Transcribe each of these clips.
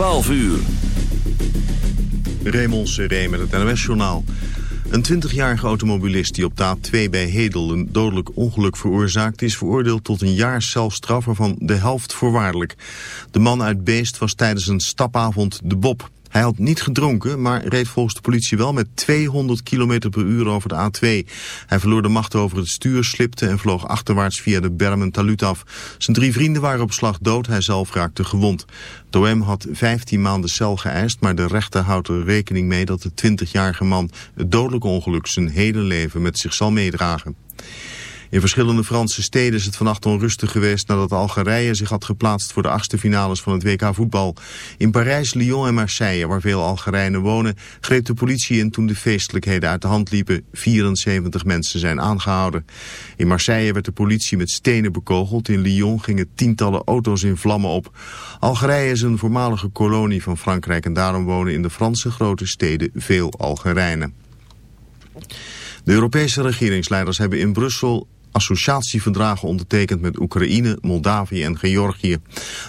12 uur. Raymond Seré met het NOS-journaal. Een 20-jarige automobilist die op de A2 bij Hedel een dodelijk ongeluk veroorzaakt... is veroordeeld tot een jaar celstraf van de helft voorwaardelijk. De man uit Beest was tijdens een stapavond de Bob... Hij had niet gedronken, maar reed volgens de politie wel met 200 km per uur over de A2. Hij verloor de macht over het stuur, slipte en vloog achterwaarts via de Bermen Talut af. Zijn drie vrienden waren op slag dood, hij zelf raakte gewond. De had 15 maanden cel geëist, maar de rechter houdt er rekening mee dat de 20-jarige man het dodelijke ongeluk zijn hele leven met zich zal meedragen. In verschillende Franse steden is het vannacht onrustig geweest nadat Algerije zich had geplaatst voor de achtste finales van het WK voetbal. In Parijs, Lyon en Marseille, waar veel Algerijnen wonen, greep de politie in toen de feestelijkheden uit de hand liepen. 74 mensen zijn aangehouden. In Marseille werd de politie met stenen bekogeld. In Lyon gingen tientallen auto's in vlammen op. Algerije is een voormalige kolonie van Frankrijk en daarom wonen in de Franse grote steden veel Algerijnen. De Europese regeringsleiders hebben in Brussel associatieverdragen ondertekend met Oekraïne, Moldavië en Georgië.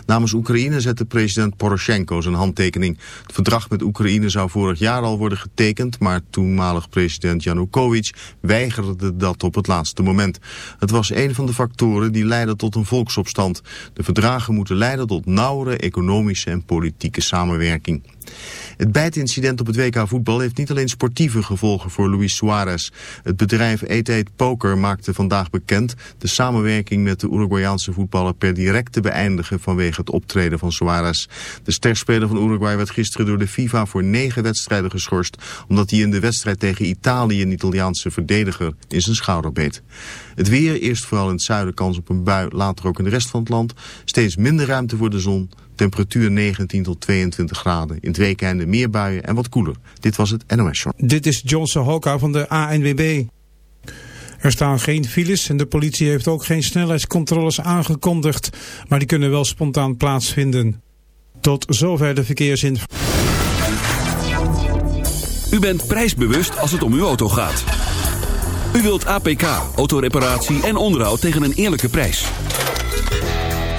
Namens Oekraïne zette president Poroshenko zijn handtekening. Het verdrag met Oekraïne zou vorig jaar al worden getekend, maar toenmalig president Yanukovych weigerde dat op het laatste moment. Het was een van de factoren die leidden tot een volksopstand. De verdragen moeten leiden tot nauwere economische en politieke samenwerking. Het bijtincident op het WK voetbal heeft niet alleen sportieve gevolgen voor Luis Suarez. Het bedrijf 88 Poker maakte vandaag bekend de samenwerking met de Uruguayaanse voetballer per direct te beëindigen vanwege het optreden van Suarez. De sterspeler van Uruguay werd gisteren door de FIFA voor negen wedstrijden geschorst omdat hij in de wedstrijd tegen Italië een Italiaanse verdediger in zijn schouder beet. Het weer, eerst vooral in het zuiden kans op een bui, later ook in de rest van het land. Steeds minder ruimte voor de zon. Temperatuur 19 tot 22 graden. In het weekende meer buien en wat koeler. Dit was het NOS Show. Dit is Johnson Hoka van de ANWB. Er staan geen files en de politie heeft ook geen snelheidscontroles aangekondigd. Maar die kunnen wel spontaan plaatsvinden. Tot zover de verkeersinformatie. U bent prijsbewust als het om uw auto gaat. U wilt APK, autoreparatie en onderhoud tegen een eerlijke prijs.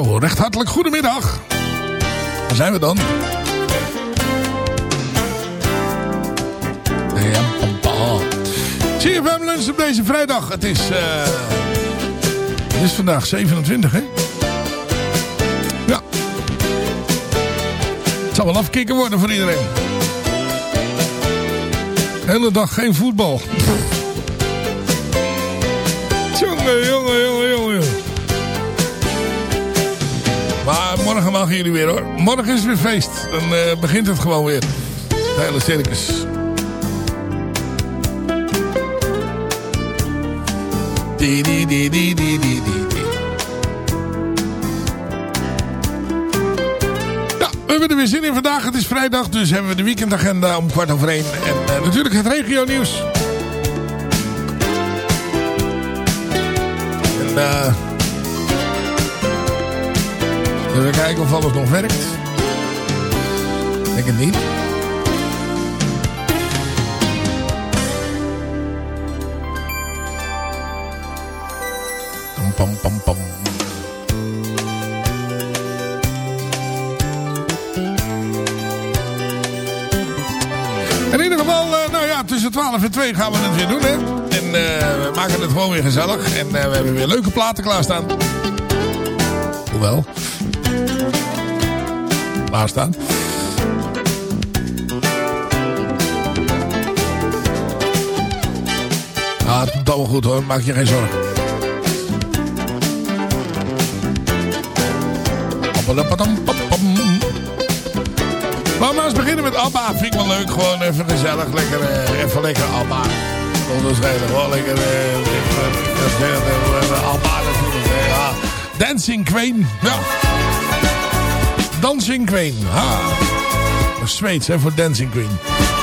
Recht hartelijk goedemiddag. Waar zijn we dan? CFM Lunch op deze vrijdag. Het is, eh, het is vandaag 27, hè? Ja. Het zal wel afkicken worden voor iedereen. De hele dag geen voetbal. Jongen, jongen, jongen. Morgen mogen jullie weer hoor. Morgen is weer feest. Dan eh, begint het gewoon weer. De hele circus. Ja, we hebben er weer zin in vandaag. Het is vrijdag, dus hebben we de weekendagenda om kwart over één. En eh, natuurlijk het regio nieuws. En eh... Even kijken of alles nog werkt. Ik denk het niet. Pam, pam, pam. In ieder geval, uh, nou ja, tussen 12 en 2 gaan we het weer doen, hè. En uh, we maken het gewoon weer gezellig. En uh, we hebben weer leuke platen klaarstaan. Hoewel klaarstaan. Ah, het komt allemaal goed hoor, maak je geen zorgen. Laten we eens beginnen met Abba. Vind ik wel leuk. Gewoon even gezellig. Lekker, uh, even lekker Abba. Dat is lekker... Uh, Abba natuurlijk. Ja. Dancing Queen. Ja. Dancing Queen. Ha. Zweeds, hè, voor Dancing Queen.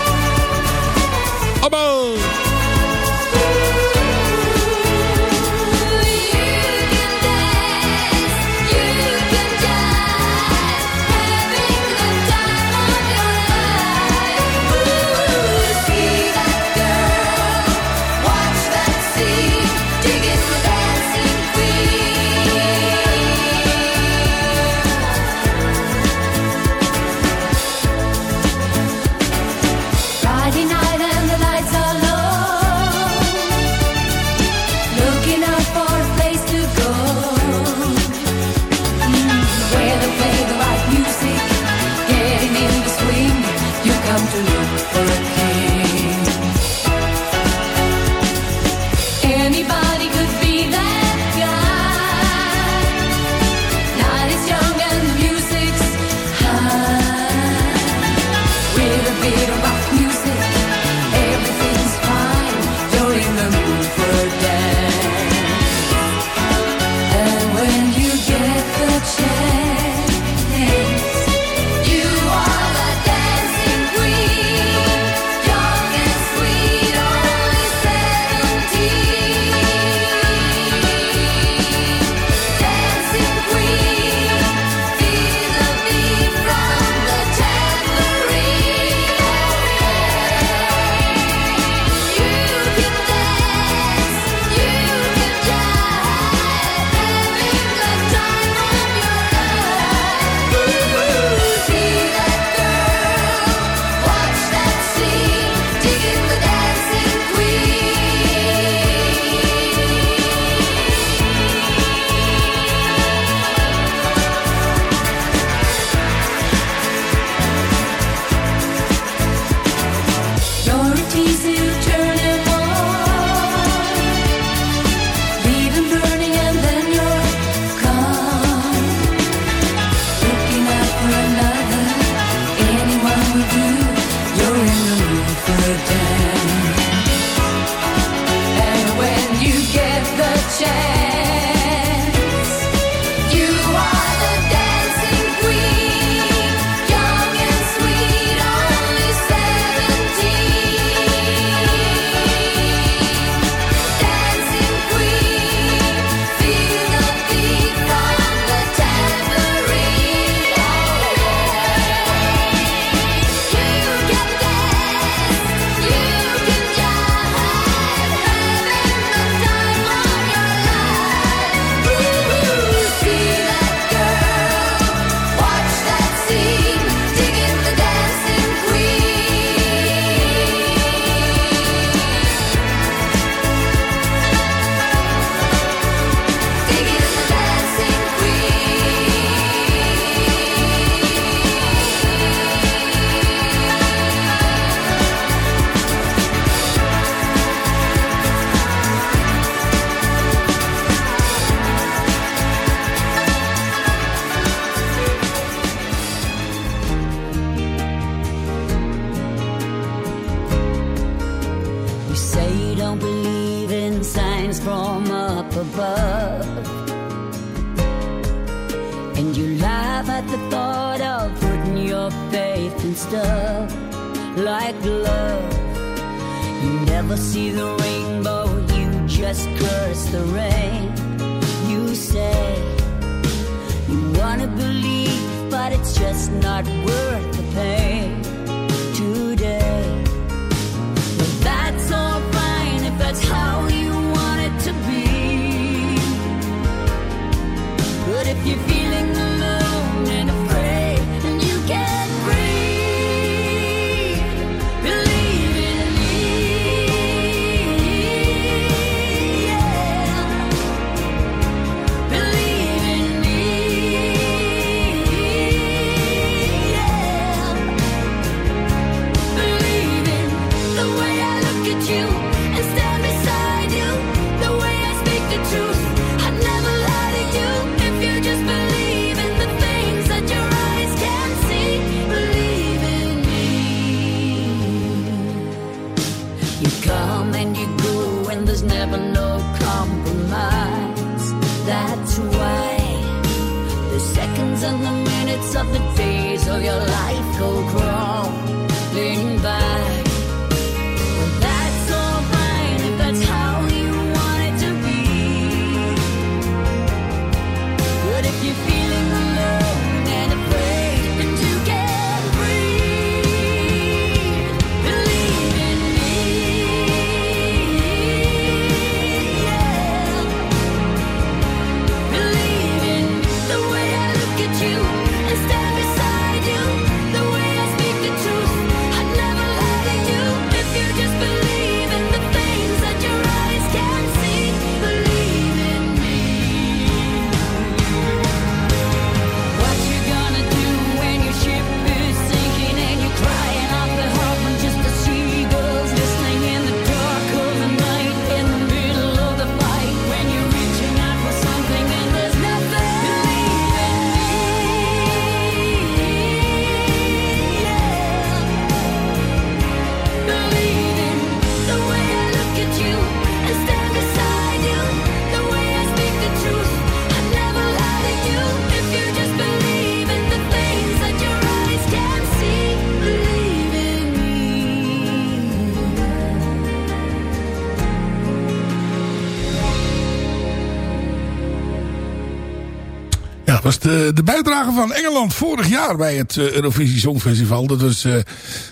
was de, de bijdrage van Engeland vorig jaar bij het eh, Eurovisie Songfestival. Dat was eh,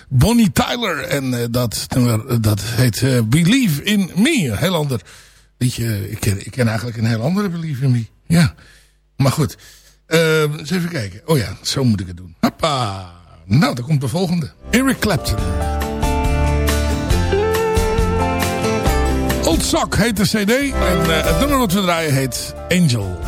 Bonnie Tyler en eh, dat, dat heet Believe in Me. Heel ander. Ik ken, ik ken eigenlijk een heel andere Believe in Me. Ja, maar goed. Ehm, eens even kijken. Oh ja, zo moet ik het doen. Hoppa. Nou, dan komt de volgende. Eric Clapton. Old Sock heet de cd en het nummer wat we draaien heet Angel.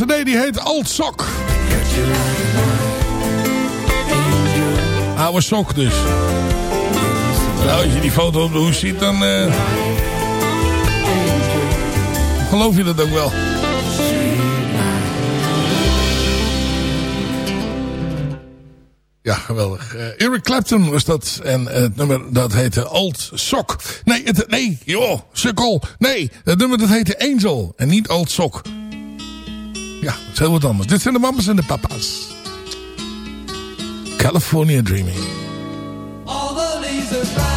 Cd die heet Alt Sok. Oude sok dus. Nou, als je die foto op de ziet, dan... eh, geloof je dat ook wel. Ja, geweldig. Eh, Eric Clapton was dat. En het nummer dat heette Alt Sok. Nee, het, nee, joh, sukkel. Nee, het nummer dat heette Angel. En niet Alt Sok. Ja, dat is heel wat anders. Dit zijn de mamas en de papa's. California Dreaming. All the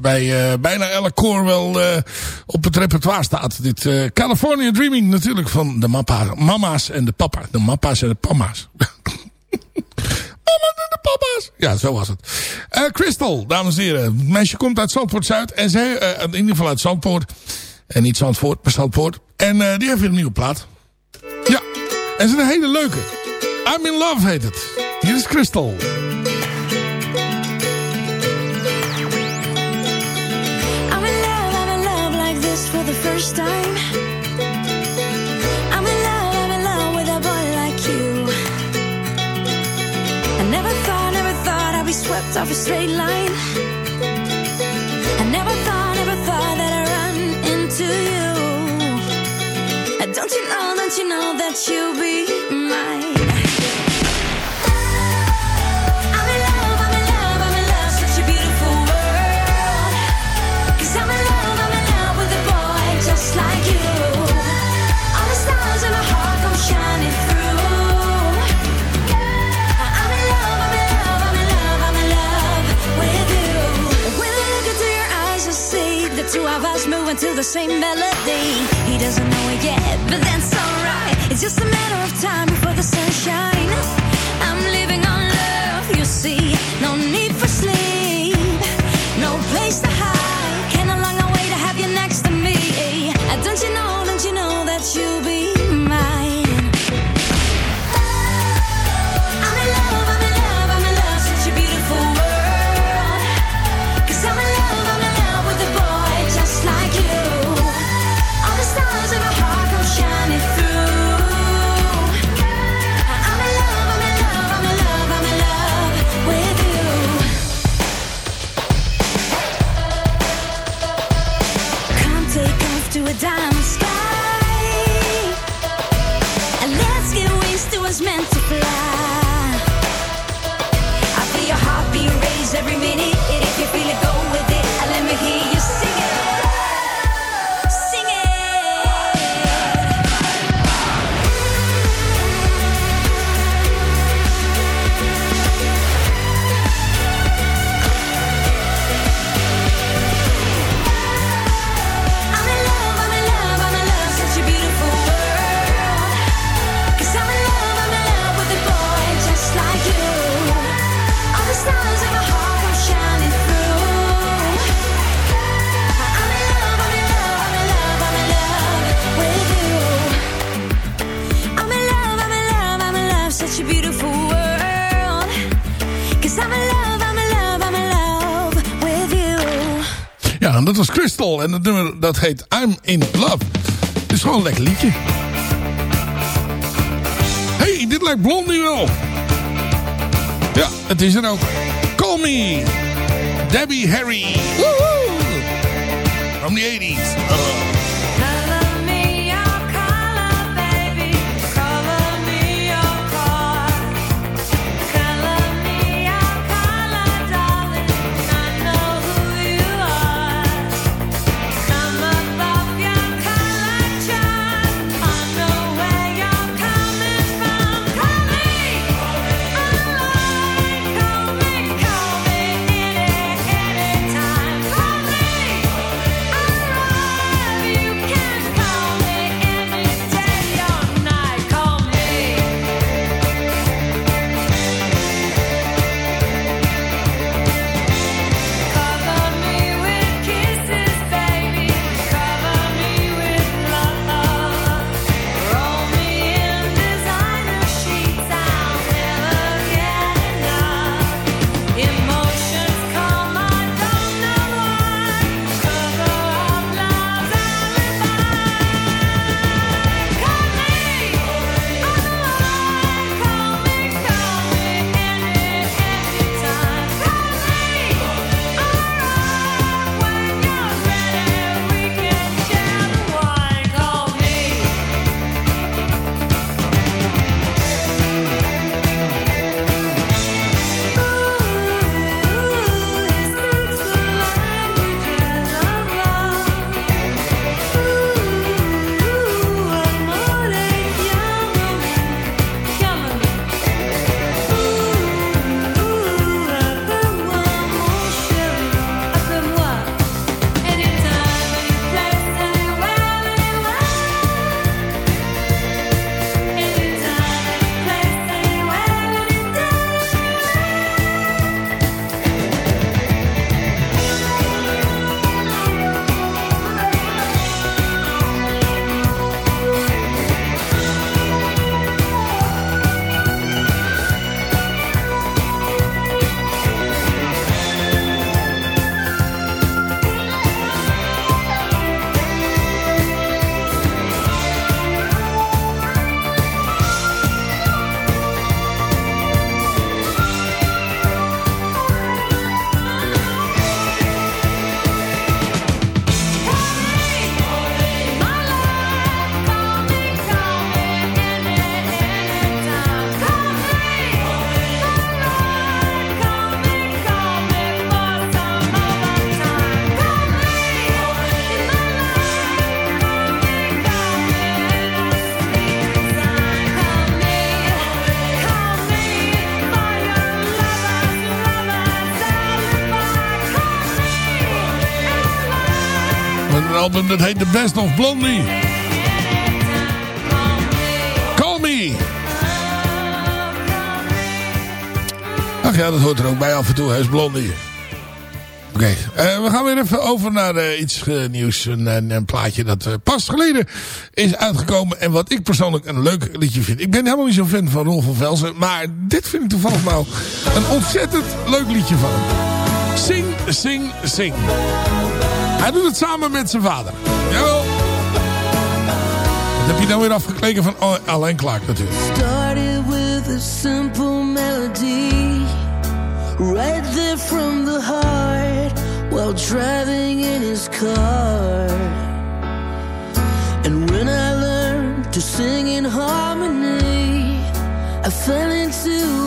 bij eh, bijna elk koor wel eh, op het repertoire staat. Dit eh, California Dreaming natuurlijk van de mappa, mama's en de papa. De mappa's en de pama's. Mama's en de papa's. Ja, zo was het. Crystal, dames en heren. Het meisje komt uit Zandvoort Zuid. En zij, eh, in ieder geval uit Zandvoort. En niet Zandvoort, maar Zandvoort. En die heeft weer een nieuwe plaat. Ja, en ze is een hele leuke. I'm in Love heet het. Hier is Crystal. For the first time. I'm in love, I'm in love with a boy like you. I never thought, never thought I'd be swept off a straight line. I never thought, never thought that I'd run into you. Don't you know, don't you know that you'll be mine? Two of us moving to the same melody. He doesn't know it yet, but that's alright. It's just a matter of time before the sunshine. I'm living on love, you see. No need dat was Crystal. En het nummer dat heet I'm in Love. Het is gewoon een lekker liedje. hey, dit lijkt Blondie wel. Ja, het is er ook. Call me. Debbie Harry. Woehoe. From the 80s. Oh. Album dat heet The Best of Blondie. Call me. Ach ja, dat hoort er ook bij af en toe. Hij is Blondie. Oké, eh, we gaan weer even over naar eh, iets eh, nieuws. Een, een, plaatje dat pas geleden is uitgekomen. En wat ik persoonlijk een leuk liedje vind. Ik ben helemaal niet zo'n fan van Rolf van Velsen. Maar dit vind ik toevallig nou een ontzettend leuk liedje van hem. Sing, sing, sing. Hij doet het samen met zijn vader. Jawel. Dat heb je nou weer afgekleken van Alain Clark natuurlijk. Started with a simple melody Right there from the heart While driving in his car And when I learned to sing in harmony I fell into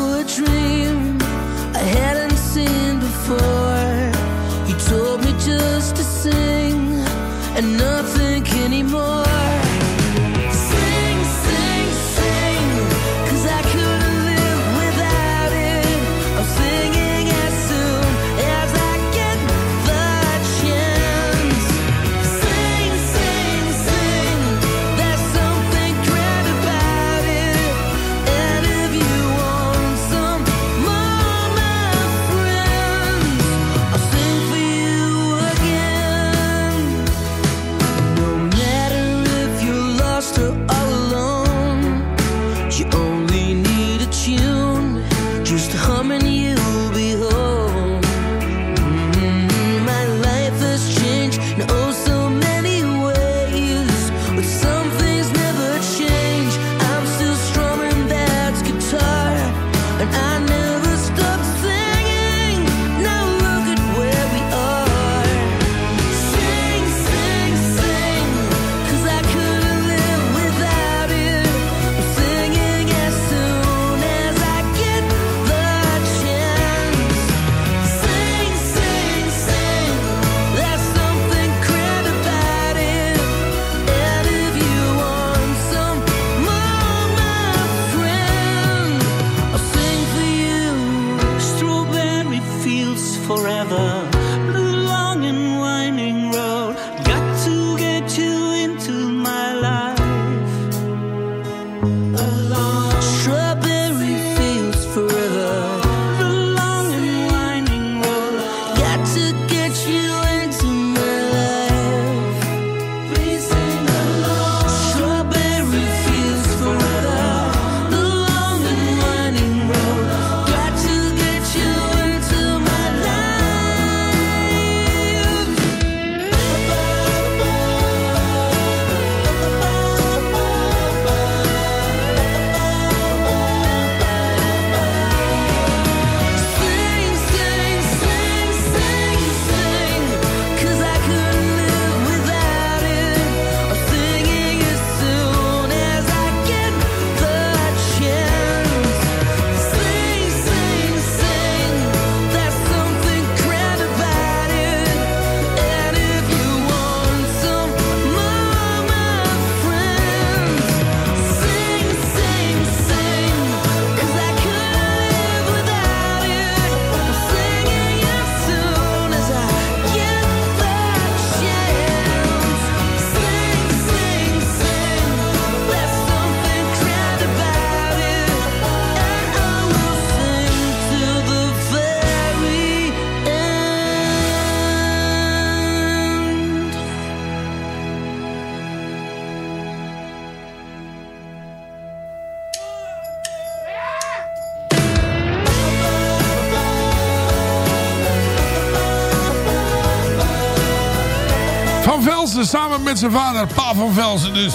zijn vader, Pa van Velzen dus.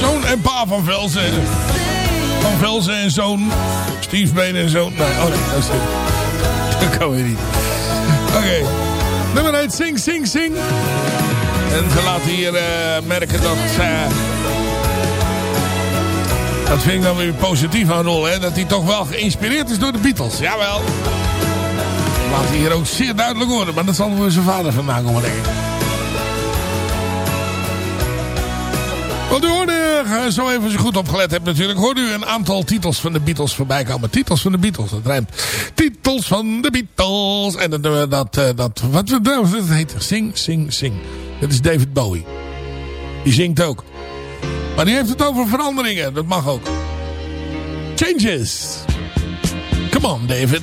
Zoon en Pa van Velzen. Van Velzen en zoon. Stiefbeen en zoon. Nee, oh dat is het. Dat kan weer niet. Oké. Nummer 1, Sing, Sing, Sing. En ze laten hier eh, merken dat... eh, dat vind ik dan weer positief aan Rol, hè. Dat hij toch wel geïnspireerd is door de Beatles. Jawel. Laat hij hier ook zeer duidelijk horen. Maar dat zal voor zijn vader vandaan komen, denk. Want u hoorde, eh, zo even als je goed opgelet hebt natuurlijk, hoorde u een aantal titels van de Beatles voorbij komen. Titels van de Beatles, dat rijmt. Titels van de Beatles. En dat, eh, dat, eh, dat wat dat heet, Sing, Sing, Sing. Dat is David Bowie. Die zingt ook. Maar die heeft het over veranderingen, dat mag ook. Changes. Come on, David.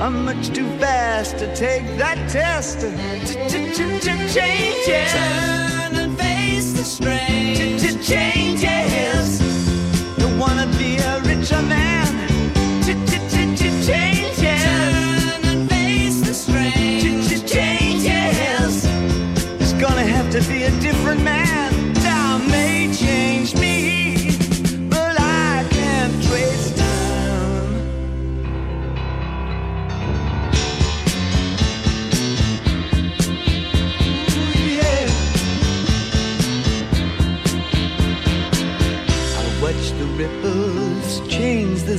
I'm much too fast to take that test. Changes. Turn and face the strain. Changes. Don't wanna be a richer man. Changes. Turn and face the strain. Changes. It's gonna have to be a different man.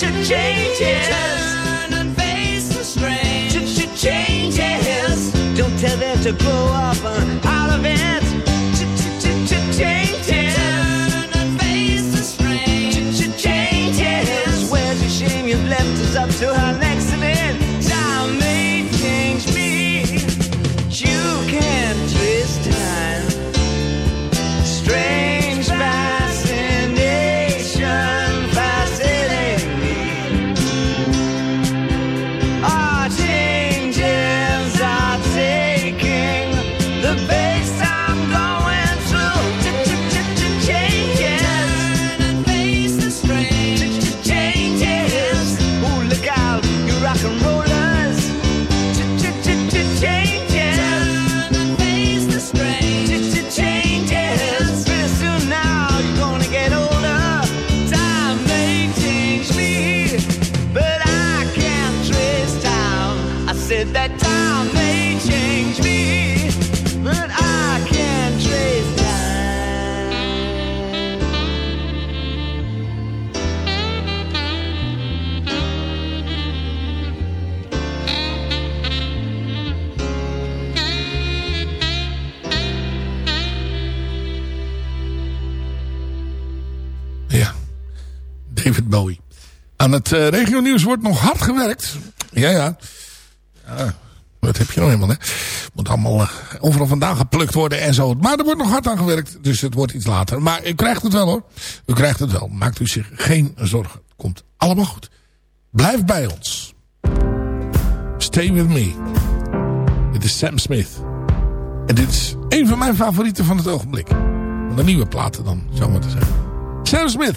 Changes. Turn and face the strange. Changes. Don't tell them to grow up uh, out of it. Changes. Turn and face the strange. Changes. Where's your shame you've left us up to Het uh, regionieuws wordt nog hard gewerkt. Ja, ja. ja dat heb je nou helemaal, hè. Moet allemaal uh, overal vandaan geplukt worden en zo. Maar er wordt nog hard aan gewerkt, dus het wordt iets later. Maar u krijgt het wel, hoor. U krijgt het wel. Maakt u zich geen zorgen. Komt allemaal goed. Blijf bij ons. Stay with me. Dit is Sam Smith. En dit is een van mijn favorieten van het ogenblik. Van de nieuwe platen dan, zou maar te zeggen. Sam Smith,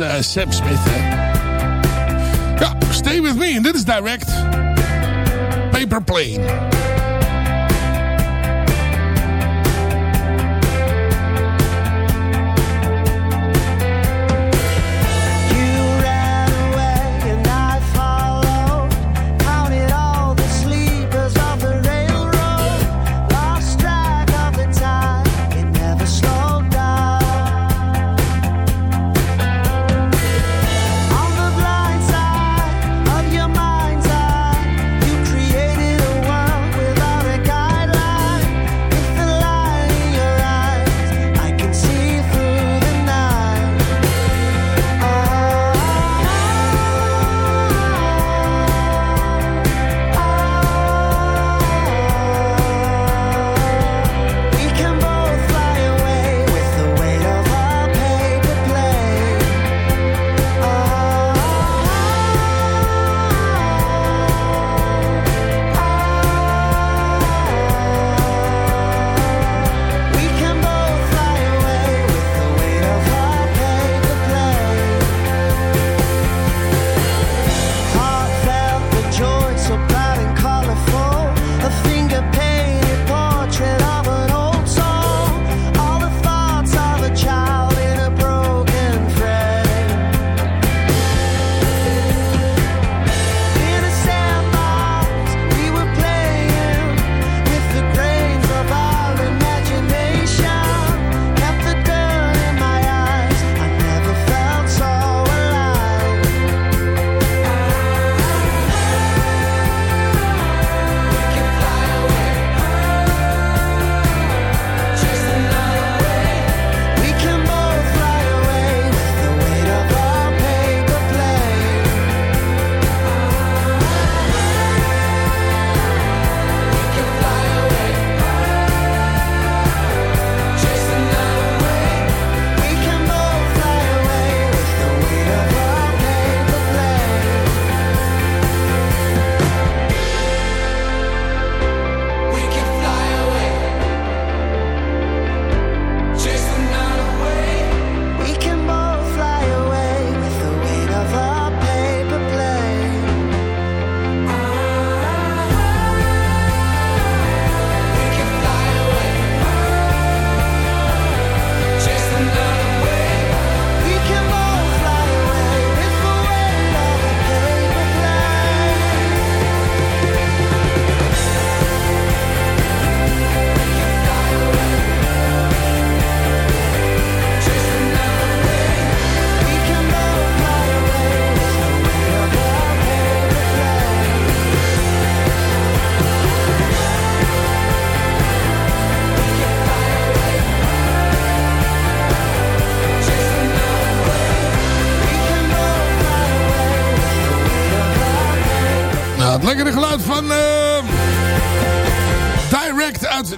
uh, Sam Smith. Hè? Ja, Stay With Me. En dit is direct Paper Plane.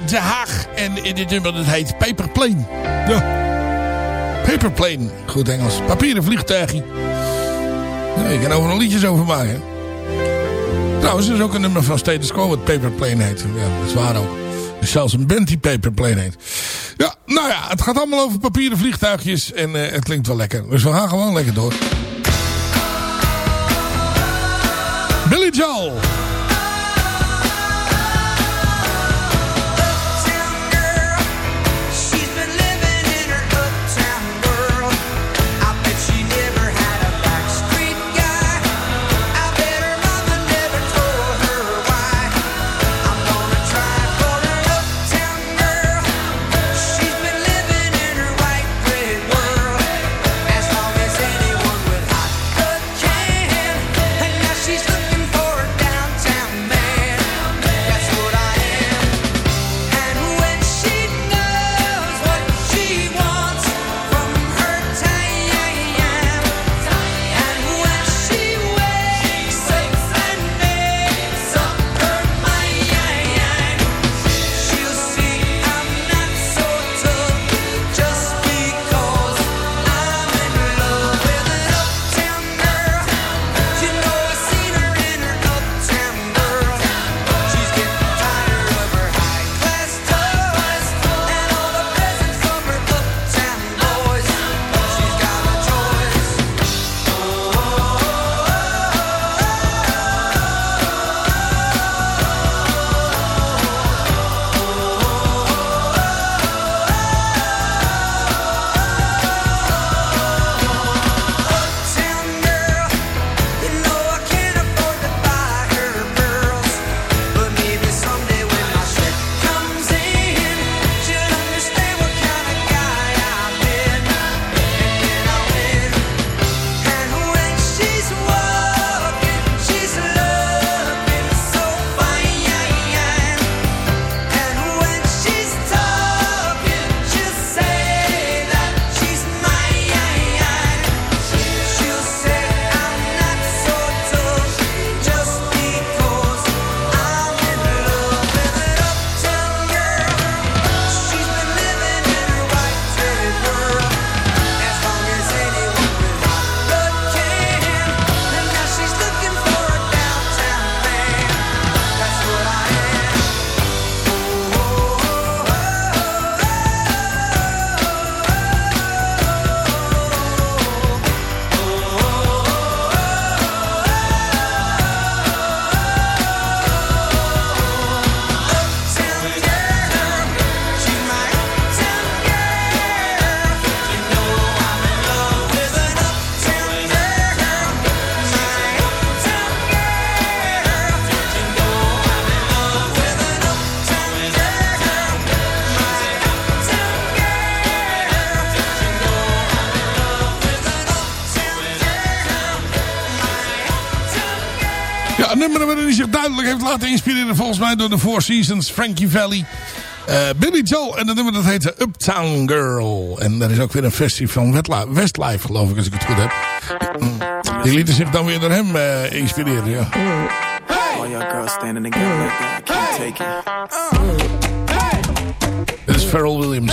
De Haag. En in dit nummer dat heet Paper Plane. Ja. Paper Plane. Goed Engels. Papieren vliegtuigje. Nee, ik kan overal liedjes over maken. Trouwens, er is ook een nummer van Status Quo wat Paper Plane heet. Ja, dat is waar ook. Dus zelfs een band die Paper Plane heet. Ja, nou ja, het gaat allemaal over papieren vliegtuigjes. En eh, het klinkt wel lekker. Dus we gaan gewoon lekker door. Billy Joel. plaat inspireerde volgens mij door de Four Seasons, Frankie Valley, eh, Billy Joel. En dat nummer dat heette Uptown Girl. En er is ook weer een versie van Westlife, geloof ik, als ik het goed heb. Mm. Die lieten zich dan weer door hem uh, inspireren, ja. Hey. Dit is Pharrell Williams.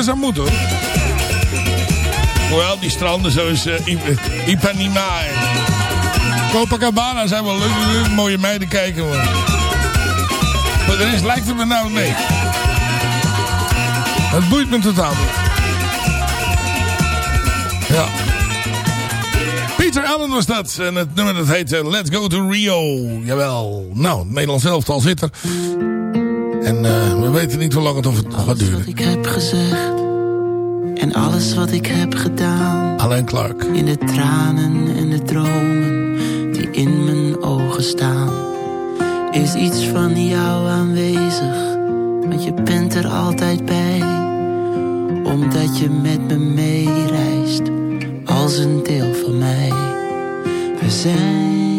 eens aan moeten hoor. Hoewel, die stranden zoals uh, eh, eh, Ipanema Copacabana zijn wel leuk, eh, mooie meiden kijken hoor. Maar er is lijkt het me nou mee. Het boeit me totaal niet. Ja. Peter Allen was dat. En het nummer dat heet Let's Go to Rio. Jawel. Nou, Nederland zelf al zit er. En eh, we weten niet hoe lang het of het alles nog gaat duren. wat ik heb gezegd en alles wat ik heb gedaan. Alleen Clark. In de tranen en de dromen die in mijn ogen staan. Is iets van jou aanwezig, want je bent er altijd bij. Omdat je met me meereist, als een deel van mij. We zijn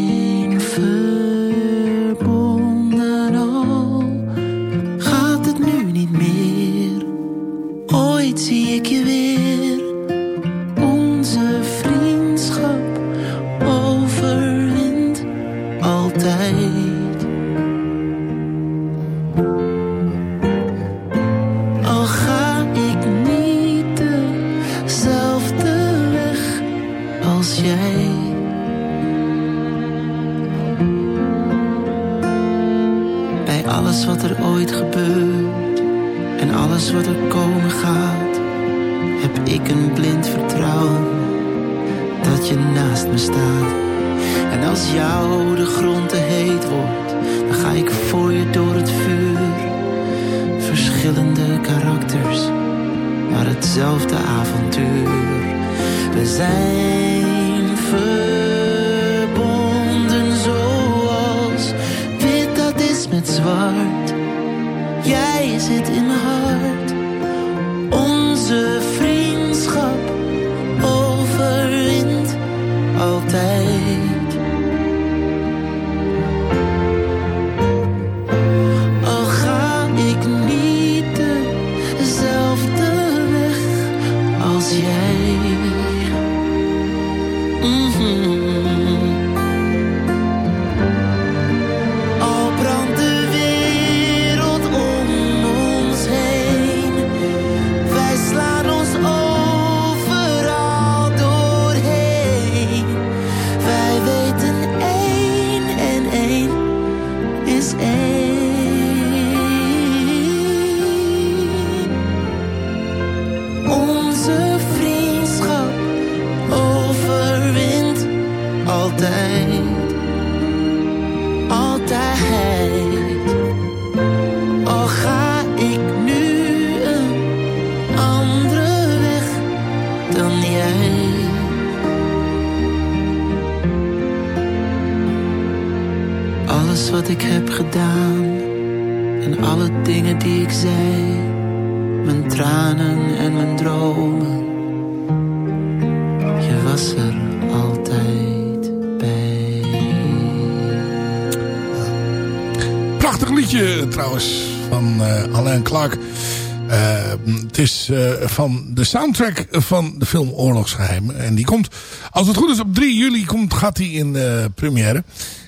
soundtrack van de film Oorlogsgeheimen. En die komt, als het goed is, op 3 juli komt, gaat die in de première.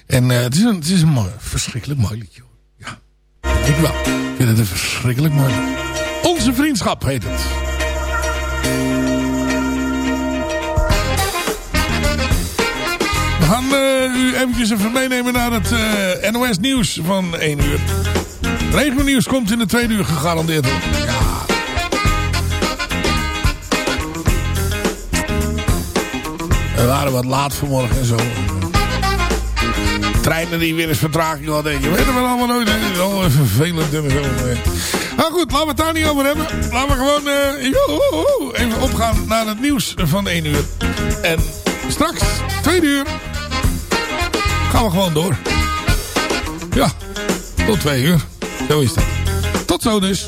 En eh, het is een, het is een verschrikkelijk mooi liedje. Ja, ik wel. Ik vind het een verschrikkelijk mooi liedje. Onze vriendschap heet het. We gaan eh, u eventjes even meenemen naar het NOS nieuws van 1 uur. Regio nieuws komt in de tweede uur gegarandeerd. hoor. We waren wat laat vanmorgen en zo. Treinen die weer eens vertraging hadden. Je weet het allemaal nooit. allemaal vervelend en zo. Maar goed, laten we het daar niet over hebben. Laten we gewoon eh, even opgaan naar het nieuws van 1 uur. En straks, 2 uur, gaan we gewoon door. Ja, tot 2 uur. Zo is dat. Tot zo dus.